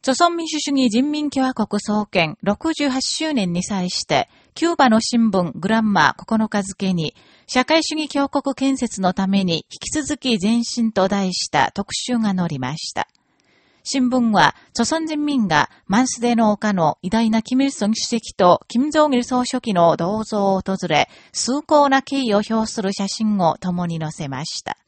朝鮮民主主義人民共和国創建68周年に際して、キューバの新聞グランマー9日付に、社会主義強国建設のために引き続き前進と題した特集が載りました。新聞は、朝鮮人民がマンスデの丘の偉大なキム・イルソン主席とキム・ジョン・イル総書記の銅像を訪れ、崇高な敬意を表する写真を共に載せました。